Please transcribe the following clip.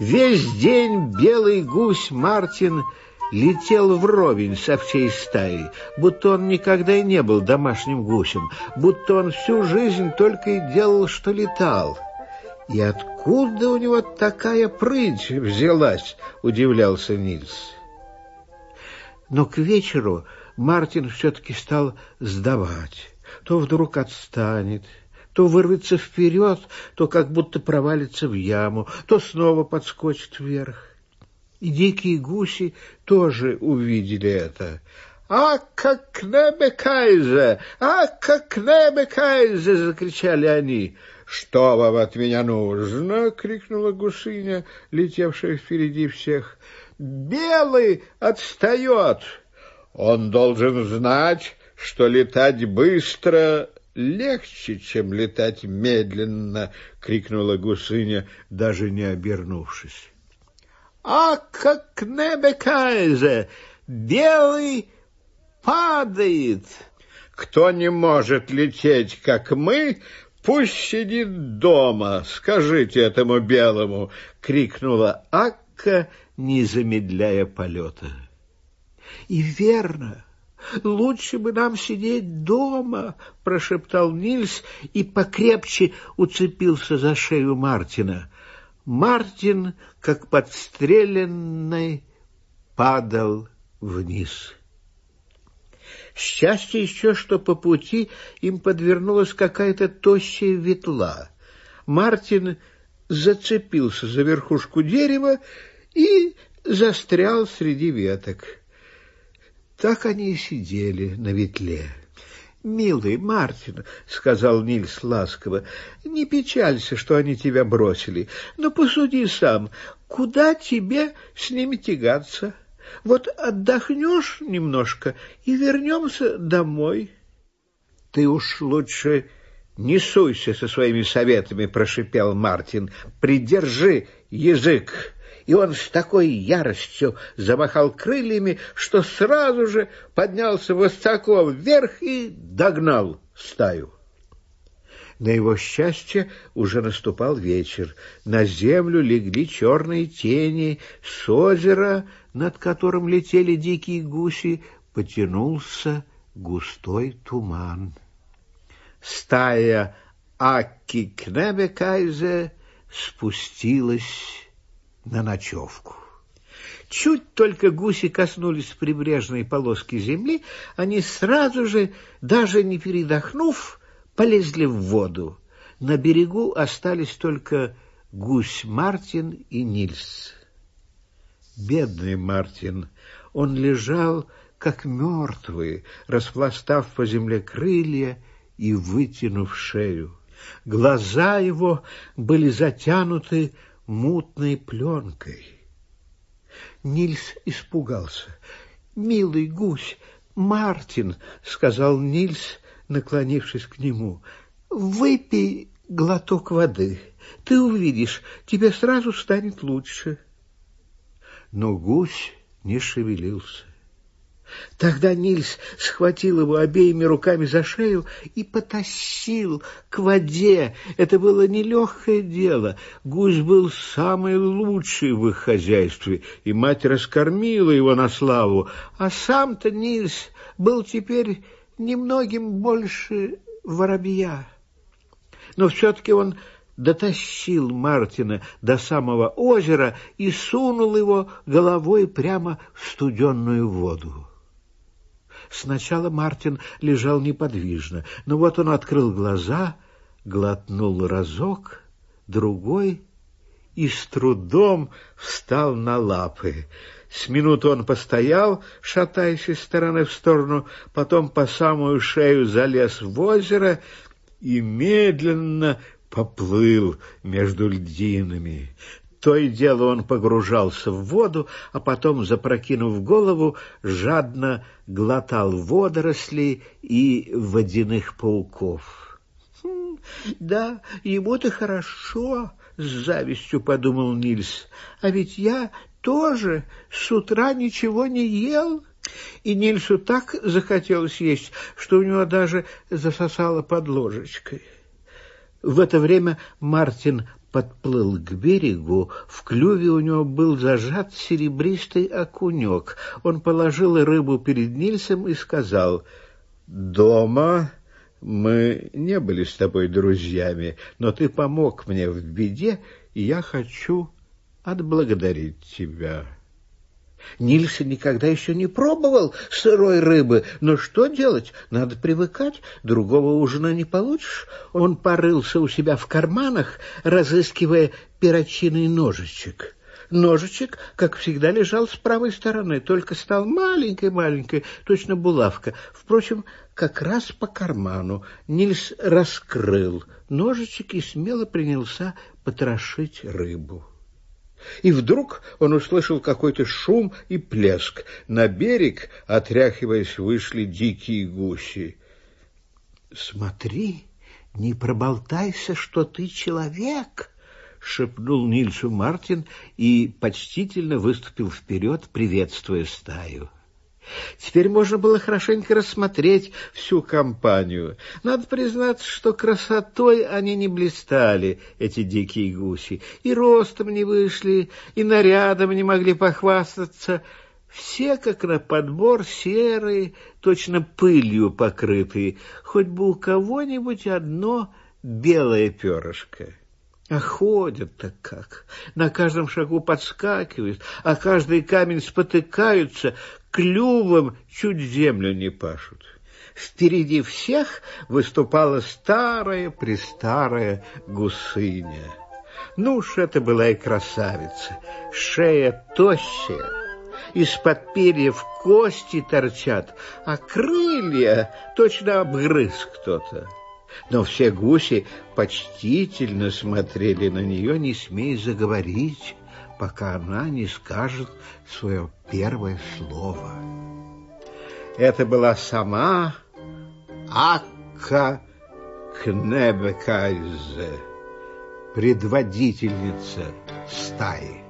Весь день белый гусь Мартин летел вровень со всей стаей, будто он никогда и не был домашним гусем, будто он всю жизнь только и делал, что летал. «И откуда у него такая прыть взялась?» — удивлялся Нильс. Но к вечеру Мартин все-таки стал сдавать. То вдруг отстанет, то вырвется вперед, то как будто провалится в яму, то снова подскочит вверх. И дикие гуси тоже увидели это. «А как небе кайзе! А как небе кайзе!» — закричали они. «Что вам от меня нужно?» — крикнула гусыня, летевшая впереди всех. «Белый отстает! Он должен знать, что летать быстро легче, чем летать медленно!» — крикнула гусыня, даже не обернувшись. «А как небе кайзе! Белый падает!» «Кто не может лететь, как мы, Пусть сидит дома, скажите этому белому, крикнула Акка, не замедляя полета. И верно, лучше бы нам сидеть дома, прошептал Нильс и покрепче уцепился за шею Мартина. Мартин, как подстреленный, падал вниз. Счастье еще, что по пути им подвернулась какая-то тощая ветла. Мартин зацепился за верхушку дерева и застрял среди веток. Так они и сидели на ветле. «Милый Мартин», — сказал Нильс ласково, — «не печалься, что они тебя бросили, но посуди сам, куда тебе с ними тягаться?» Вот отдохнешь немножко и вернемся домой. — Ты уж лучше не суйся со своими советами, — прошипел Мартин. — Придержи язык. И он с такой яростью замахал крыльями, что сразу же поднялся высоко вверх и догнал стаю. На его счастье уже наступал вечер. На землю легли черные тени. С озера, над которым летели дикие гуси, потянулся густой туман. Стая Акки Кнебекайзе спустилась на ночевку. Чуть только гуси коснулись прибрежной полоски земли, они сразу же, даже не передохнув, полезли в воду. На берегу остались только гусь Мартин и Нильс. Бедный Мартин, он лежал, как мертвый, распластав по земле крылья и вытянув шею. Глаза его были затянуты мутной пленкой. Нильс испугался. «Милый гусь, Мартин!» — сказал Нильс, наклонившись к нему. «Выпей глоток воды. Ты увидишь, тебе сразу станет лучше». Но гусь не шевелился. Тогда Нильс схватил его обеими руками за шею и потащил к воде. Это было нелегкое дело. Гусь был самый лучший в их хозяйстве, и мать раскормила его на славу. А сам-то Нильс был теперь немногим больше воробья. Но все-таки он дотащил Мартина до самого озера и сунул его головой прямо в студенную воду. Сначала Мартин лежал неподвижно, но вот он открыл глаза, глотнул разок, другой и с трудом встал на лапы. С минуту он постоял, шатаясь из стороны в сторону, потом по самую шею залез в озеро и медленно поплыл между льдинами. То и дело он погружался в воду, а потом, запрокинув голову, жадно глотал водоросли и водяных пауков. «Хм, «Да, ему-то хорошо», — с завистью подумал Нильс, — «а ведь я тоже с утра ничего не ел». И Нильсу так захотелось есть, что у него даже засосало под ложечкой. В это время Мартин подплыл к берегу, в клюве у него был зажат серебристый окунек. Он положил рыбу перед Нильсом и сказал, «Дома мы не были с тобой друзьями, но ты помог мне в беде, и я хочу отблагодарить тебя». Нильсон никогда еще не пробовал сырой рыбы, но что делать? Надо привыкать, другого ужина не получишь. Он порылся у себя в карманах, разыскивая перочинный ножичек. Ножичек, как всегда, лежал с правой стороны, только стал маленькой-маленькой, точно булавка. Впрочем, как раз по карману. Нильс раскрыл ножичек и смело принялся потрошить рыбу. И вдруг он услышал какой-то шум и плеск. На берег, отряхиваясь, вышли дикие гуси. «Смотри, не проболтайся, что ты человек!» — шепнул Нильсу Мартин и почтительно выступил вперед, приветствуя стаю. Теперь можно было хорошенько рассмотреть всю компанию. Надо признаться, что красотой они не блистали, эти дикие гуси, и ростом не вышли, и нарядом не могли похвастаться. Все, как на подбор, серые, точно пылью покрытые, хоть бы у кого-нибудь одно белое перышко. А ходят-то как, на каждом шагу подскакивают, а каждый камень спотыкаются, клювом чуть землю не пашут. Впереди всех выступала старая-престарая гусыня. Ну уж это была и красавица, шея тощая, из-под перьев кости торчат, а крылья точно обгрыз кто-то. Но все гуси почтительно смотрели на нее, не смея заговорить пока она не скажет свое первое слово. Это была сама Акка Кнебекайзе, предводительница стаи.